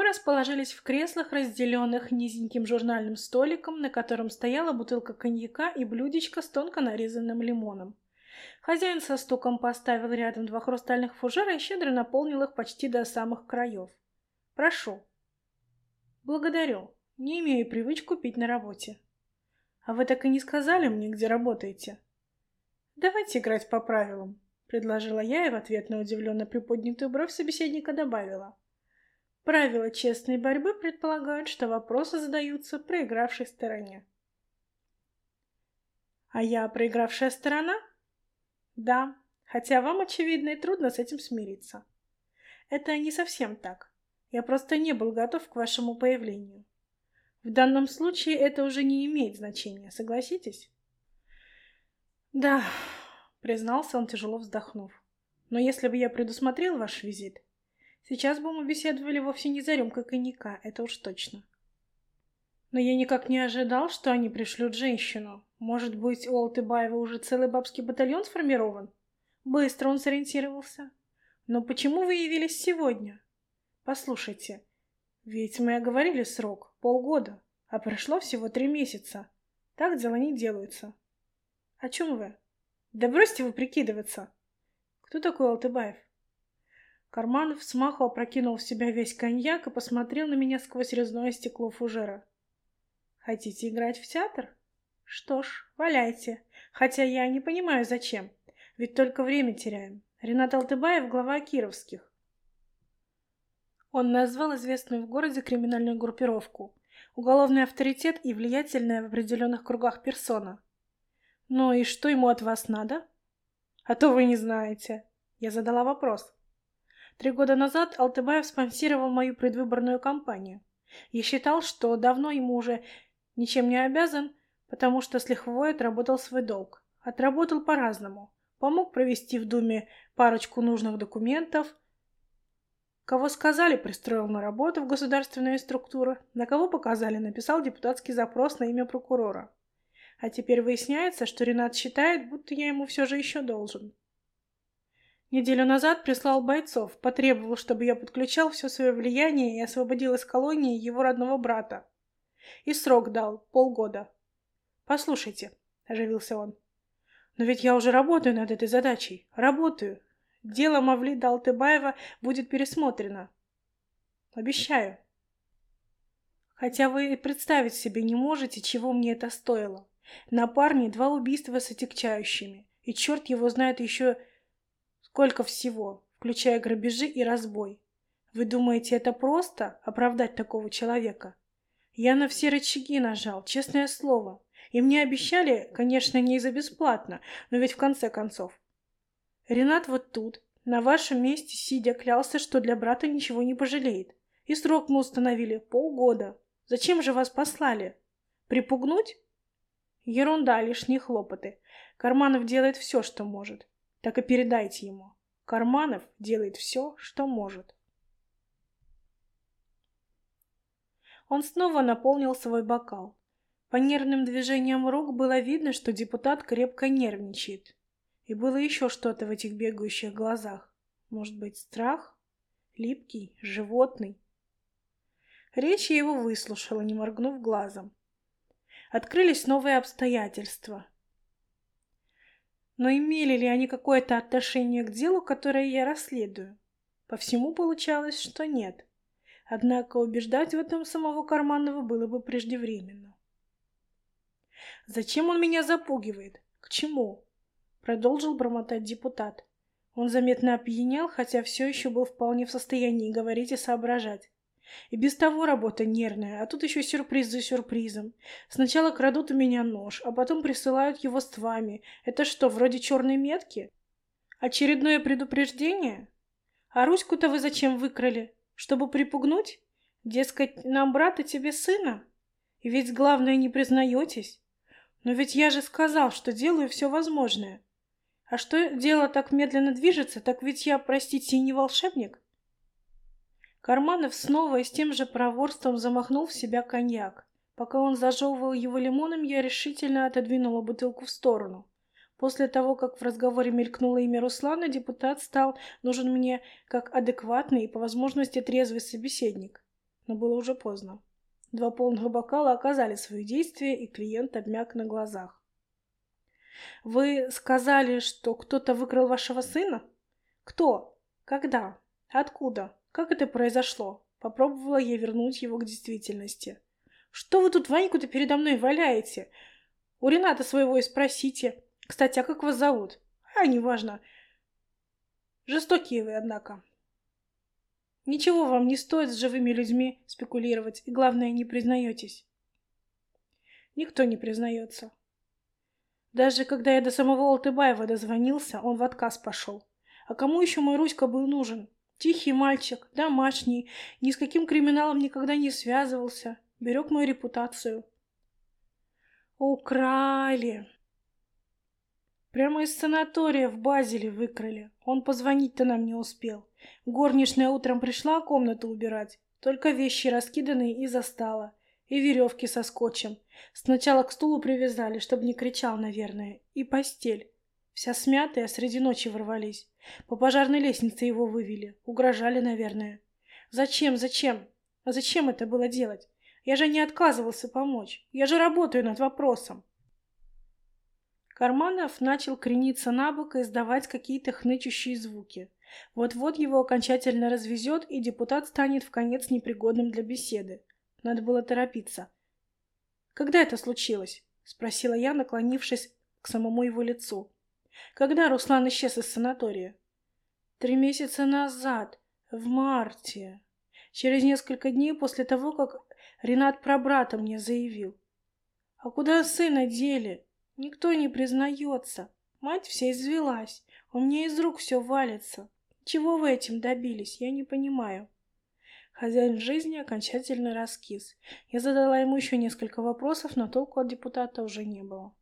Мы расположились в креслах, разделенных низеньким журнальным столиком, на котором стояла бутылка коньяка и блюдечко с тонко нарезанным лимоном. Хозяин со стуком поставил рядом два хрустальных фужера и щедро наполнил их почти до самых краев. «Прошу». «Благодарю. Не имею привычку пить на работе». «А вы так и не сказали мне, где работаете?» «Давайте играть по правилам», — предложила я и в ответ на удивленно приподнятую бровь собеседника добавила. Правила честной борьбы предполагают, что вопросы задаются проигравшей стороне. А я проигравшая сторона? Да, хотя вам, очевидно, и трудно с этим смириться. Это не совсем так. Я просто не был готов к вашему появлению. В данном случае это уже не имеет значения, согласитесь? Да, признался он, тяжело вздохнув. Но если бы я предусмотрел ваш визит, Сейчас бы мы беседовали вовсе не за рюмкой коньяка, это уж точно. Но я никак не ожидал, что они пришлют женщину. Может быть, у Алтыбаева уже целый бабский батальон сформирован? Быстро он сориентировался. Но почему вы явились сегодня? Послушайте, ведь мы оговорили срок, полгода, а прошло всего три месяца. Так дела не делаются. О чем вы? Да бросьте вы прикидываться. Кто такой Алтыбаев? Карманов смаху опрокинул в себя весь коньяк и посмотрел на меня сквозь резное стекло фужера. «Хотите играть в театр? Что ж, валяйте. Хотя я не понимаю, зачем. Ведь только время теряем. Ренат Алтыбаев — глава Кировских. Он назвал известную в городе криминальную группировку. Уголовный авторитет и влиятельная в определенных кругах персона. Ну и что ему от вас надо? А то вы не знаете. Я задала вопрос. Три года назад Алтыбаев спонсировал мою предвыборную кампанию. Я считал, что давно ему уже ничем не обязан, потому что с лихвой отработал свой долг. Отработал по-разному. Помог провести в Думе парочку нужных документов. Кого сказали, пристроил на работу в государственные структуры. На кого показали, написал депутатский запрос на имя прокурора. А теперь выясняется, что Ренат считает, будто я ему все же еще должен. Неделю назад прислал бойцов, потребовал, чтобы я подключал все свое влияние и освободил из колонии его родного брата. И срок дал, полгода. «Послушайте», — оживился он, — «но ведь я уже работаю над этой задачей. Работаю. Дело Мавлида Алтыбаева будет пересмотрено. Обещаю». Хотя вы представить себе не можете, чего мне это стоило. На парне два убийства с отягчающими. И черт его знает еще Сколько всего, включая грабежи и разбой. Вы думаете, это просто оправдать такого человека? Я на все рычаги нажал, честное слово. И мне обещали, конечно, не за бесплатно, но ведь в конце концов. Ренат вот тут, на вашем месте, сидя, клялся, что для брата ничего не пожалеет. И срок мы установили — полгода. Зачем же вас послали? Припугнуть? Ерунда, лишние хлопоты. Карманов делает все, что может так и передайте ему. Карманов делает все, что может. Он снова наполнил свой бокал. По нервным движениям рук было видно, что депутат крепко нервничает. И было еще что-то в этих бегающих глазах. Может быть, страх? Липкий, животный. Речь его выслушала, не моргнув глазом. Открылись новые обстоятельства, но имели ли они какое-то отношение к делу, которое я расследую? По всему получалось, что нет. Однако убеждать в этом самого Карманова было бы преждевременно. «Зачем он меня запугивает? К чему?» Продолжил бормотать депутат. Он заметно опьянел, хотя все еще был вполне в состоянии говорить и соображать. И без того работа нервная, а тут еще сюрприз за сюрпризом. Сначала крадут у меня нож, а потом присылают его с вами. Это что, вроде черной метки? Очередное предупреждение? А Руську-то вы зачем выкрали? Чтобы припугнуть? Дескать, нам брата тебе сына? И ведь главное не признаетесь. Но ведь я же сказал, что делаю все возможное. А что дело так медленно движется, так ведь я, простите, не волшебник. Карманов снова и с тем же проворством замахнул в себя коньяк. Пока он зажевывал его лимоном, я решительно отодвинула бутылку в сторону. После того, как в разговоре мелькнуло имя Руслана, депутат стал нужен мне как адекватный и, по возможности, трезвый собеседник. но было уже поздно. Два полных бокала оказали свое действие, и клиент обмяк на глазах. «Вы сказали, что кто-то выкрал вашего сына? Кто? Когда? Откуда? Как это произошло?» Попробовала я вернуть его к действительности. «Что вы тут Ваньку-то передо мной валяете? У Рената своего и спросите. Кстати, а как вас зовут? А, неважно. Жестокие вы, однако. Ничего вам не стоит с живыми людьми спекулировать, и главное, не признаетесь. Никто не признается. Даже когда я до самого Алтыбаева дозвонился, он в отказ пошел. А кому еще мой Руська был нужен? Тихий мальчик, домашний, ни с каким криминалом никогда не связывался, берег мою репутацию. Украли. Прямо из санатория в Базеле выкрали. Он позвонить-то нам не успел. Горничная утром пришла комнату убирать. Только вещи раскиданные и застала. И веревки со скотчем. Сначала к стулу привязали, чтобы не кричал, наверное. И постель. Вся смятая, среди ночи ворвались. По пожарной лестнице его вывели. Угрожали, наверное. Зачем, зачем? А зачем это было делать? Я же не отказывался помочь. Я же работаю над вопросом. Карманов начал крениться на бок и издавать какие-то хнычущие звуки. Вот-вот его окончательно развезет, и депутат станет в конец непригодным для беседы. Надо было торопиться. «Когда это случилось?» — спросила я, наклонившись к самому его лицу. «Когда Руслан исчез из санатория?» «Три месяца назад, в марте. Через несколько дней после того, как Ренат про брата мне заявил. А куда сына дели?» Никто не признается. Мать вся извелась. У меня из рук все валится. Чего вы этим добились, я не понимаю. Хозяин жизни окончательно раскис. Я задала ему еще несколько вопросов, но толку от депутата уже не было.